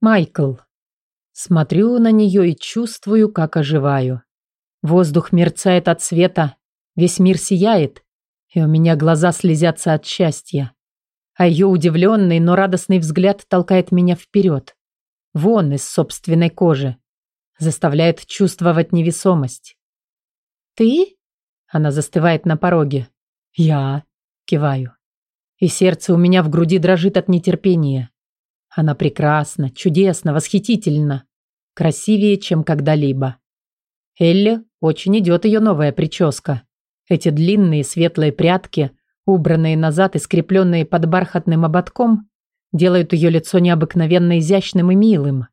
Майкл. Смотрю на нее и чувствую, как оживаю. Воздух мерцает от света, весь мир сияет, и у меня глаза слезятся от счастья. А ее удивленный, но радостный взгляд толкает меня вперед. Вон из собственной кожи. Заставляет чувствовать невесомость. «Ты?» Она застывает на пороге. «Я?» Киваю. И сердце у меня в груди дрожит от нетерпения. Она прекрасна, чудесна, восхитительна. Красивее, чем когда-либо. Элли очень идет ее новая прическа. Эти длинные светлые прядки, убранные назад и скрепленные под бархатным ободком, делают ее лицо необыкновенно изящным и милым.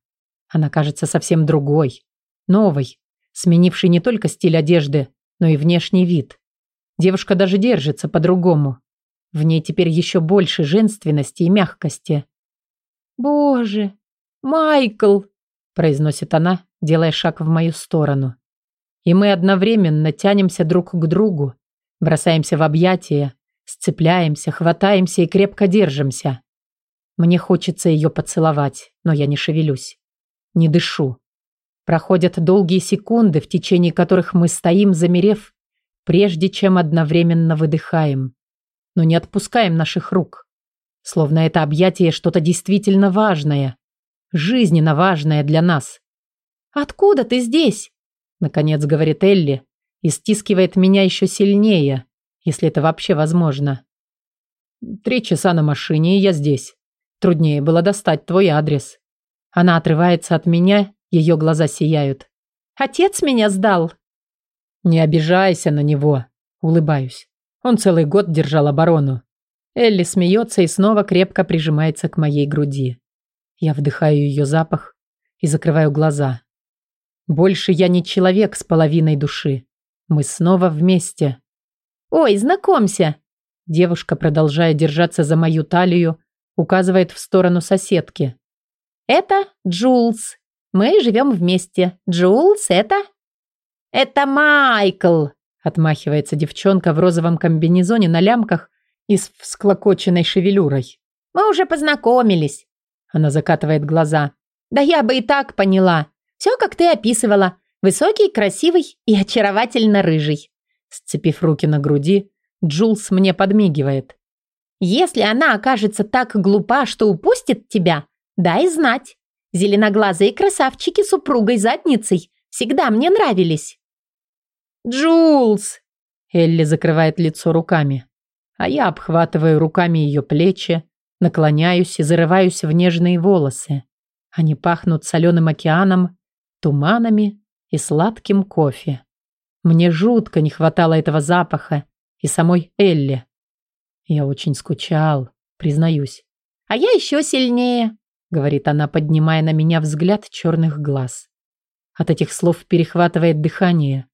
Она кажется совсем другой, новой, сменившей не только стиль одежды, но и внешний вид. Девушка даже держится по-другому. В ней теперь еще больше женственности и мягкости. «Боже, Майкл!» – произносит она, делая шаг в мою сторону. И мы одновременно тянемся друг к другу, бросаемся в объятия, сцепляемся, хватаемся и крепко держимся. Мне хочется ее поцеловать, но я не шевелюсь, не дышу. Проходят долгие секунды, в течение которых мы стоим, замерев, прежде чем одновременно выдыхаем, но не отпускаем наших рук. Словно это объятие что-то действительно важное. Жизненно важное для нас. «Откуда ты здесь?» Наконец говорит Элли и стискивает меня еще сильнее, если это вообще возможно. «Три часа на машине, и я здесь. Труднее было достать твой адрес». Она отрывается от меня, ее глаза сияют. «Отец меня сдал!» «Не обижайся на него», — улыбаюсь. Он целый год держал оборону. Элли смеется и снова крепко прижимается к моей груди. Я вдыхаю ее запах и закрываю глаза. Больше я не человек с половиной души. Мы снова вместе. «Ой, знакомься!» Девушка, продолжая держаться за мою талию, указывает в сторону соседки. «Это Джулс. Мы живем вместе. Джулс, это...» «Это Майкл!» Отмахивается девчонка в розовом комбинезоне на лямках и с всклокоченной шевелюрой. «Мы уже познакомились». Она закатывает глаза. «Да я бы и так поняла. Все, как ты описывала. Высокий, красивый и очаровательно рыжий». Сцепив руки на груди, Джулс мне подмигивает. «Если она окажется так глупа, что упустит тебя, дай знать. Зеленоглазые красавчики с упругой задницей всегда мне нравились». «Джулс!» Элли закрывает лицо руками а я обхватываю руками ее плечи, наклоняюсь и зарываюсь в нежные волосы. Они пахнут соленым океаном, туманами и сладким кофе. Мне жутко не хватало этого запаха и самой Элли. Я очень скучал, признаюсь. «А я еще сильнее», — говорит она, поднимая на меня взгляд черных глаз. От этих слов перехватывает дыхание.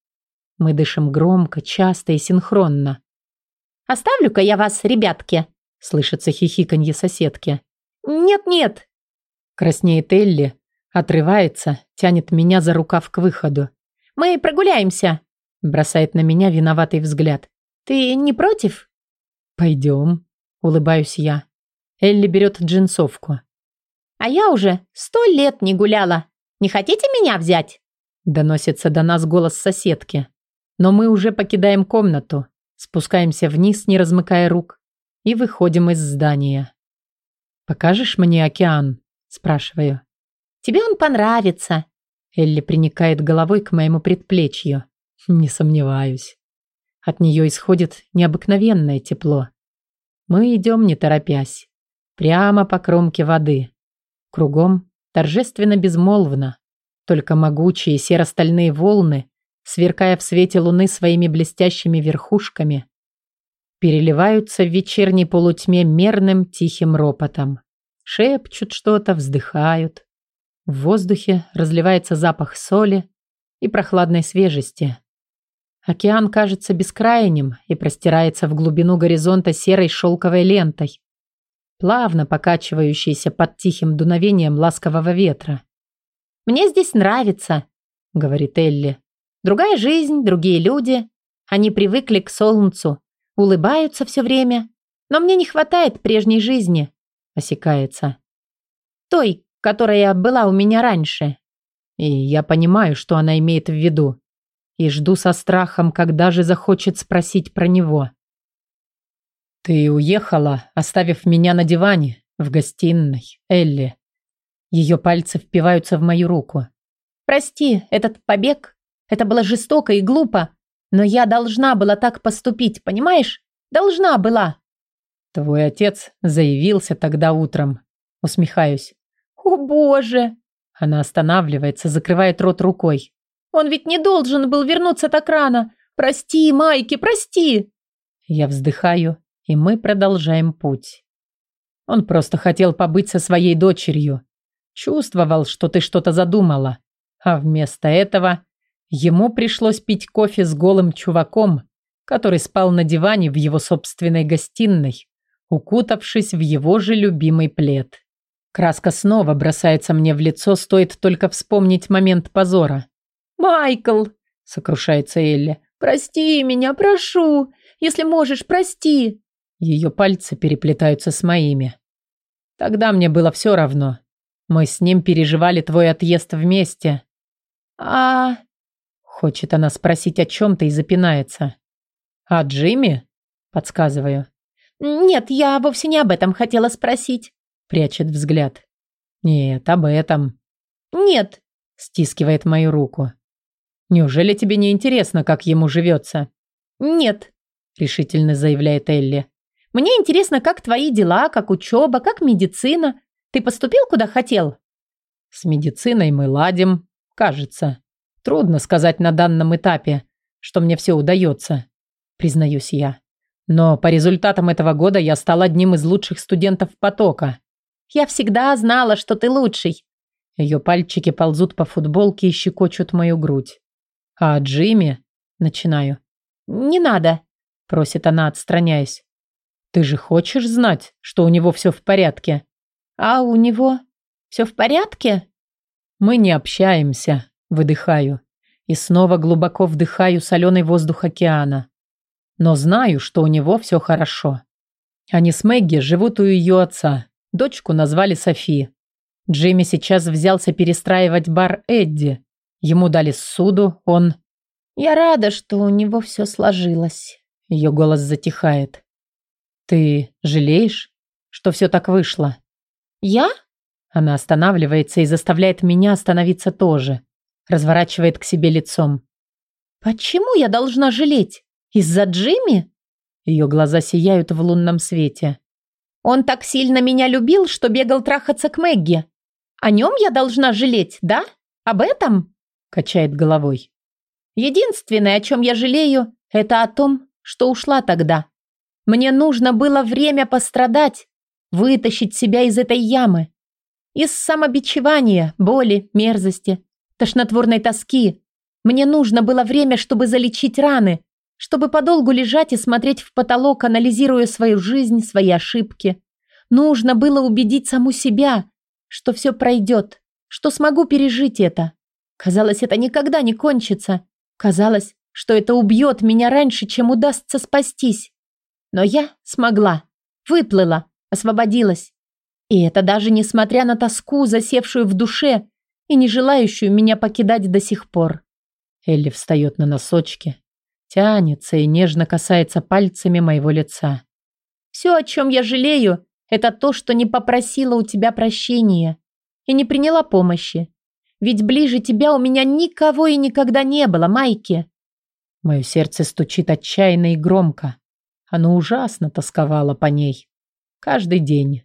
Мы дышим громко, часто и синхронно. Оставлю-ка я вас, ребятки!» Слышится хихиканье соседки. «Нет-нет!» Краснеет Элли, отрывается, тянет меня за рукав к выходу. «Мы прогуляемся!» Бросает на меня виноватый взгляд. «Ты не против?» «Пойдем», — улыбаюсь я. Элли берет джинсовку. «А я уже сто лет не гуляла. Не хотите меня взять?» Доносится до нас голос соседки. Но мы уже покидаем комнату. Спускаемся вниз, не размыкая рук, и выходим из здания. «Покажешь мне океан?» – спрашиваю. «Тебе он понравится». Элли приникает головой к моему предплечью. Не сомневаюсь. От нее исходит необыкновенное тепло. Мы идем, не торопясь, прямо по кромке воды. Кругом торжественно безмолвно. Только могучие серо-стальные волны сверкая в свете луны своими блестящими верхушками, переливаются в вечерней полутьме мерным тихим ропотом. Шепчут что-то, вздыхают. В воздухе разливается запах соли и прохладной свежести. Океан кажется бескрайним и простирается в глубину горизонта серой шелковой лентой, плавно покачивающейся под тихим дуновением ласкового ветра. «Мне здесь нравится», — говорит Элли. Другая жизнь, другие люди. Они привыкли к солнцу, улыбаются все время. Но мне не хватает прежней жизни. Осекается. Той, которая была у меня раньше. И я понимаю, что она имеет в виду. И жду со страхом, когда же захочет спросить про него. «Ты уехала, оставив меня на диване, в гостиной, Элли». Ее пальцы впиваются в мою руку. «Прости, этот побег, это было жестоко и глупо, но я должна была так поступить, понимаешь? Должна была». «Твой отец заявился тогда утром», усмехаюсь. «О боже!» Она останавливается, закрывает рот рукой. «Он ведь не должен был вернуться так рано! Прости, Майки, прости!» Я вздыхаю, и мы продолжаем путь. Он просто хотел побыть со своей дочерью. Чувствовал, что ты что-то задумала. А вместо этого ему пришлось пить кофе с голым чуваком, который спал на диване в его собственной гостиной, укутавшись в его же любимый плед. Краска снова бросается мне в лицо, стоит только вспомнить момент позора. «Майкл!» — сокрушается Элли. «Прости меня, прошу! Если можешь, прости!» Ее пальцы переплетаются с моими. Тогда мне было все равно. Мы с ним переживали твой отъезд вместе. А... Хочет она спросить о чем-то и запинается. «А Джимми?» — подсказываю. «Нет, я вовсе не об этом хотела спросить прячет взгляд. «Нет, об этом». «Нет», – стискивает мою руку. «Неужели тебе не интересно, как ему живется?» «Нет», – решительно заявляет Элли. «Мне интересно, как твои дела, как учеба, как медицина. Ты поступил, куда хотел?» «С медициной мы ладим, кажется. Трудно сказать на данном этапе, что мне все удается», – признаюсь я. «Но по результатам этого года я стал одним из лучших студентов потока. Я всегда знала, что ты лучший. Ее пальчики ползут по футболке и щекочут мою грудь. А Джимми? Начинаю. Не надо, просит она, отстраняясь. Ты же хочешь знать, что у него все в порядке? А у него все в порядке? Мы не общаемся, выдыхаю. И снова глубоко вдыхаю соленый воздух океана. Но знаю, что у него все хорошо. Они с Мэгги живут у ее отца. Дочку назвали Софи. Джимми сейчас взялся перестраивать бар Эдди. Ему дали суду, он... «Я рада, что у него все сложилось». Ее голос затихает. «Ты жалеешь, что все так вышло?» «Я?» Она останавливается и заставляет меня остановиться тоже. Разворачивает к себе лицом. «Почему я должна жалеть? Из-за Джимми?» Ее глаза сияют в лунном свете. Он так сильно меня любил, что бегал трахаться к Мэгги. О нем я должна жалеть, да? Об этом?» Качает головой. «Единственное, о чем я жалею, это о том, что ушла тогда. Мне нужно было время пострадать, вытащить себя из этой ямы. Из самобичевания, боли, мерзости, тошнотворной тоски. Мне нужно было время, чтобы залечить раны, чтобы подолгу лежать и смотреть в потолок, анализируя свою жизнь, свои ошибки. Нужно было убедить саму себя, что все пройдет, что смогу пережить это. Казалось, это никогда не кончится. Казалось, что это убьет меня раньше, чем удастся спастись. Но я смогла, выплыла, освободилась. И это даже несмотря на тоску, засевшую в душе и не желающую меня покидать до сих пор. Элли встает на носочки, Тянется и нежно касается пальцами моего лица. «Все, о чем я жалею, это то, что не попросила у тебя прощения и не приняла помощи. Ведь ближе тебя у меня никого и никогда не было, Майки». Мое сердце стучит отчаянно и громко. Оно ужасно тосковало по ней. Каждый день.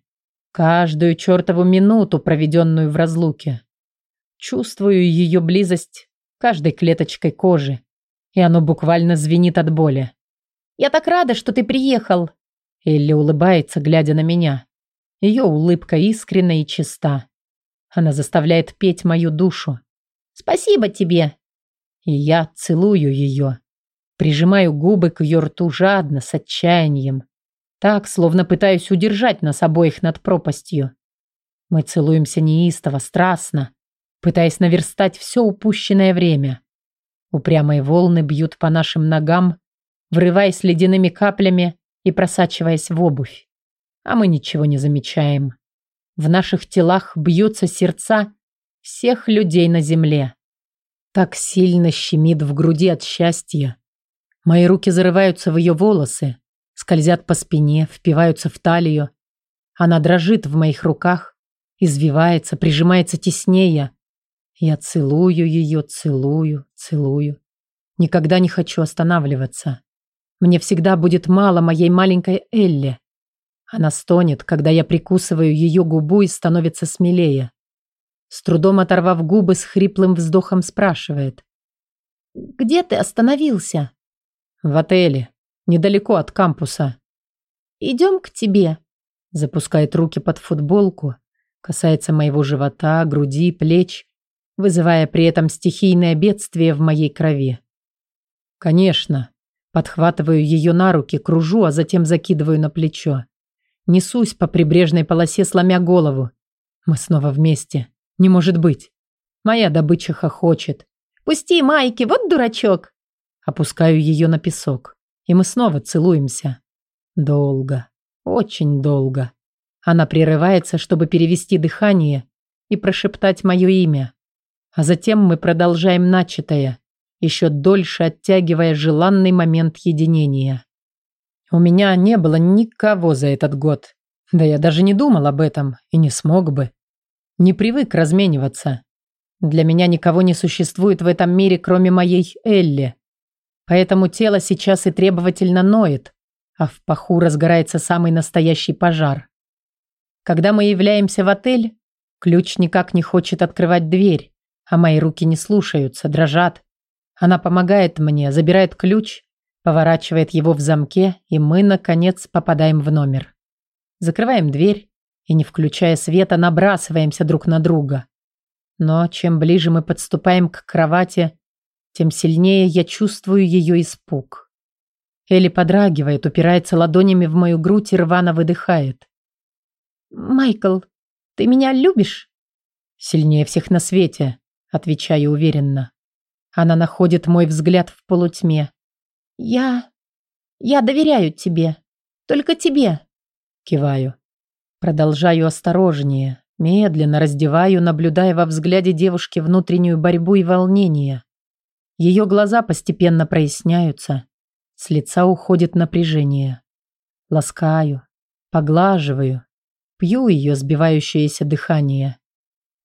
Каждую чертову минуту, проведенную в разлуке. Чувствую ее близость каждой клеточкой кожи и оно буквально звенит от боли. «Я так рада, что ты приехал!» Элли улыбается, глядя на меня. Ее улыбка искренна и чиста. Она заставляет петь мою душу. «Спасибо тебе!» И я целую ее. Прижимаю губы к ее рту жадно, с отчаянием. Так, словно пытаюсь удержать нас обоих над пропастью. Мы целуемся неистово, страстно, пытаясь наверстать все упущенное время. Упрямые волны бьют по нашим ногам, врываясь ледяными каплями и просачиваясь в обувь. А мы ничего не замечаем. В наших телах бьются сердца всех людей на земле. Так сильно щемит в груди от счастья. Мои руки зарываются в ее волосы, скользят по спине, впиваются в талию. Она дрожит в моих руках, извивается, прижимается теснее. Я целую ее, целую, целую. Никогда не хочу останавливаться. Мне всегда будет мало моей маленькой Элли. Она стонет, когда я прикусываю ее губу и становится смелее. С трудом оторвав губы, с хриплым вздохом спрашивает. «Где ты остановился?» «В отеле, недалеко от кампуса». «Идем к тебе», запускает руки под футболку, касается моего живота, груди, плеч, вызывая при этом стихийное бедствие в моей крови. Конечно, подхватываю ее на руки, кружу, а затем закидываю на плечо. Несусь по прибрежной полосе, сломя голову. Мы снова вместе. Не может быть. Моя добыча хохочет. «Пусти, Майки, вот дурачок!» Опускаю ее на песок. И мы снова целуемся. Долго. Очень долго. Она прерывается, чтобы перевести дыхание и прошептать мое имя. А затем мы продолжаем начатое, еще дольше оттягивая желанный момент единения. У меня не было никого за этот год. Да я даже не думал об этом и не смог бы. Не привык размениваться. Для меня никого не существует в этом мире, кроме моей Элли. Поэтому тело сейчас и требовательно ноет, а в паху разгорается самый настоящий пожар. Когда мы являемся в отель, ключ никак не хочет открывать дверь, а мои руки не слушаются, дрожат. Она помогает мне, забирает ключ, поворачивает его в замке, и мы, наконец, попадаем в номер. Закрываем дверь и, не включая света, набрасываемся друг на друга. Но чем ближе мы подступаем к кровати, тем сильнее я чувствую ее испуг. Элли подрагивает, упирается ладонями в мою грудь и рвано выдыхает. «Майкл, ты меня любишь?» «Сильнее всех на свете», — отвечаю уверенно. Она находит мой взгляд в полутьме. «Я... я доверяю тебе. Только тебе». Киваю. Продолжаю осторожнее, медленно раздеваю, наблюдая во взгляде девушки внутреннюю борьбу и волнение. Ее глаза постепенно проясняются, с лица уходит напряжение. Ласкаю, поглаживаю, пью ее сбивающееся дыхание.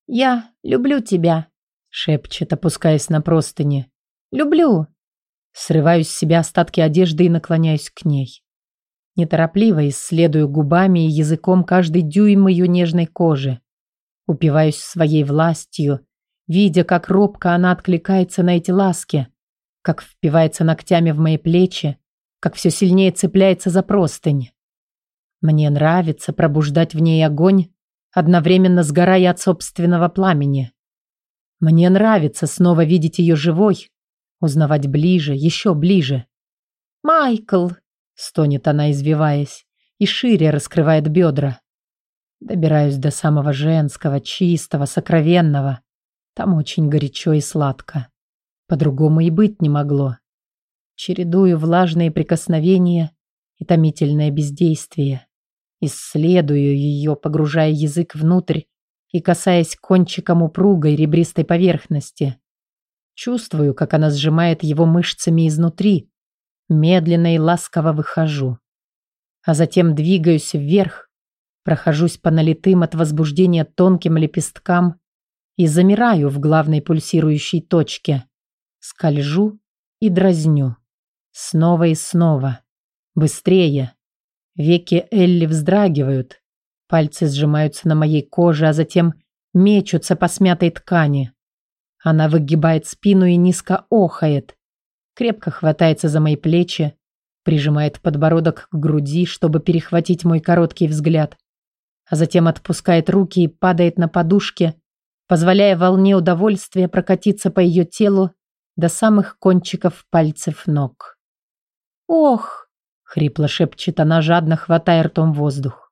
«Я люблю тебя», — шепчет, опускаясь на простыни. «Люблю». Срываю с себя остатки одежды и наклоняюсь к ней. Неторопливо исследую губами и языком каждый дюйм ее нежной кожи. Упиваюсь своей властью, видя, как робко она откликается на эти ласки, как впивается ногтями в мои плечи, как все сильнее цепляется за простынь. Мне нравится пробуждать в ней огонь, одновременно сгорая от собственного пламени. Мне нравится снова видеть ее живой, узнавать ближе, еще ближе. «Майкл!» — стонет она, извиваясь, и шире раскрывает бедра. Добираюсь до самого женского, чистого, сокровенного. Там очень горячо и сладко. По-другому и быть не могло. Чередую влажные прикосновения и томительное бездействие. Исследую ее, погружая язык внутрь и касаясь кончиком упругой ребристой поверхности. Чувствую, как она сжимает его мышцами изнутри. Медленно и ласково выхожу. А затем двигаюсь вверх, прохожусь по налитым от возбуждения тонким лепесткам и замираю в главной пульсирующей точке. Скольжу и дразню. Снова и снова. Быстрее. Веки Элли вздрагивают. Пальцы сжимаются на моей коже, а затем мечутся по смятой ткани. Она выгибает спину и низко охает. Крепко хватается за мои плечи, прижимает подбородок к груди, чтобы перехватить мой короткий взгляд, а затем отпускает руки и падает на подушке, позволяя волне удовольствия прокатиться по ее телу до самых кончиков пальцев ног. «Ох!» — хрипло шепчет она, жадно хватая ртом воздух.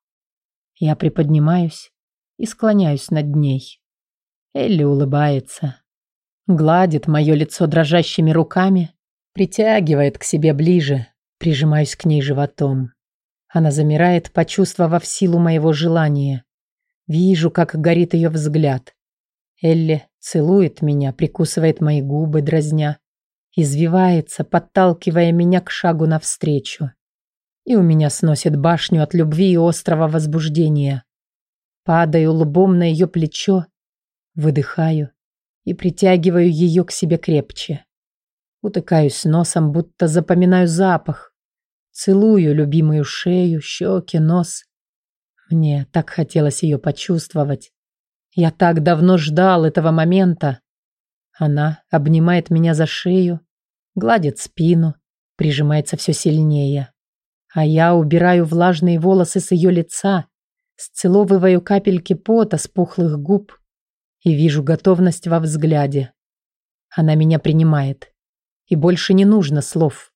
Я приподнимаюсь и склоняюсь над ней. Элли улыбается, гладит мое лицо дрожащими руками, притягивает к себе ближе, прижимаюсь к ней животом. Она замирает, почувствовав силу моего желания. Вижу, как горит ее взгляд. Элли целует меня, прикусывает мои губы, дразня. Извивается, подталкивая меня к шагу навстречу. И у меня сносит башню от любви и острого возбуждения. Падаю лбом на ее плечо, выдыхаю и притягиваю ее к себе крепче. Утыкаюсь носом, будто запоминаю запах. Целую любимую шею, щеки, нос. Мне так хотелось ее почувствовать. Я так давно ждал этого момента. Она обнимает меня за шею, гладит спину, прижимается все сильнее. А я убираю влажные волосы с ее лица, сцеловываю капельки пота с пухлых губ и вижу готовность во взгляде. Она меня принимает. И больше не нужно слов.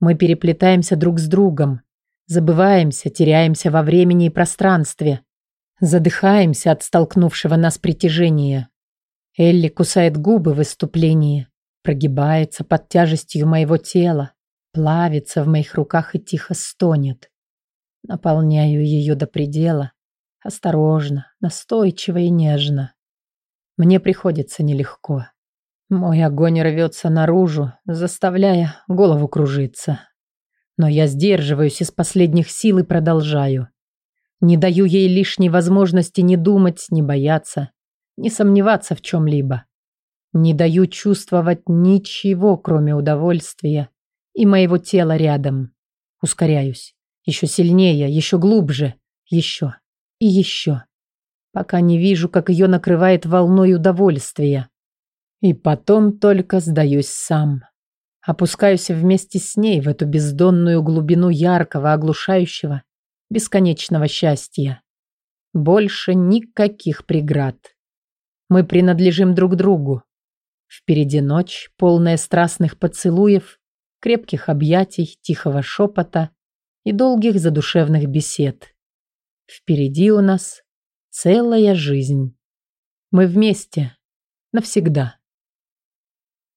Мы переплетаемся друг с другом, забываемся, теряемся во времени и пространстве, задыхаемся от столкнувшего нас притяжения. Элли кусает губы в выступлении, прогибается под тяжестью моего тела, плавится в моих руках и тихо стонет. Наполняю ее до предела, осторожно, настойчиво и нежно. Мне приходится нелегко. Мой огонь рвется наружу, заставляя голову кружиться. Но я сдерживаюсь из последних сил и продолжаю. Не даю ей лишней возможности не думать, не бояться, не сомневаться в чем-либо. Не даю чувствовать ничего, кроме удовольствия и моего тела рядом. Ускоряюсь. Еще сильнее, еще глубже, еще и еще. Пока не вижу, как ее накрывает волной удовольствия. И потом только сдаюсь сам. Опускаюсь вместе с ней в эту бездонную глубину яркого, оглушающего, бесконечного счастья. Больше никаких преград. Мы принадлежим друг другу. Впереди ночь, полная страстных поцелуев, крепких объятий, тихого шепота и долгих задушевных бесед. Впереди у нас целая жизнь. Мы вместе навсегда.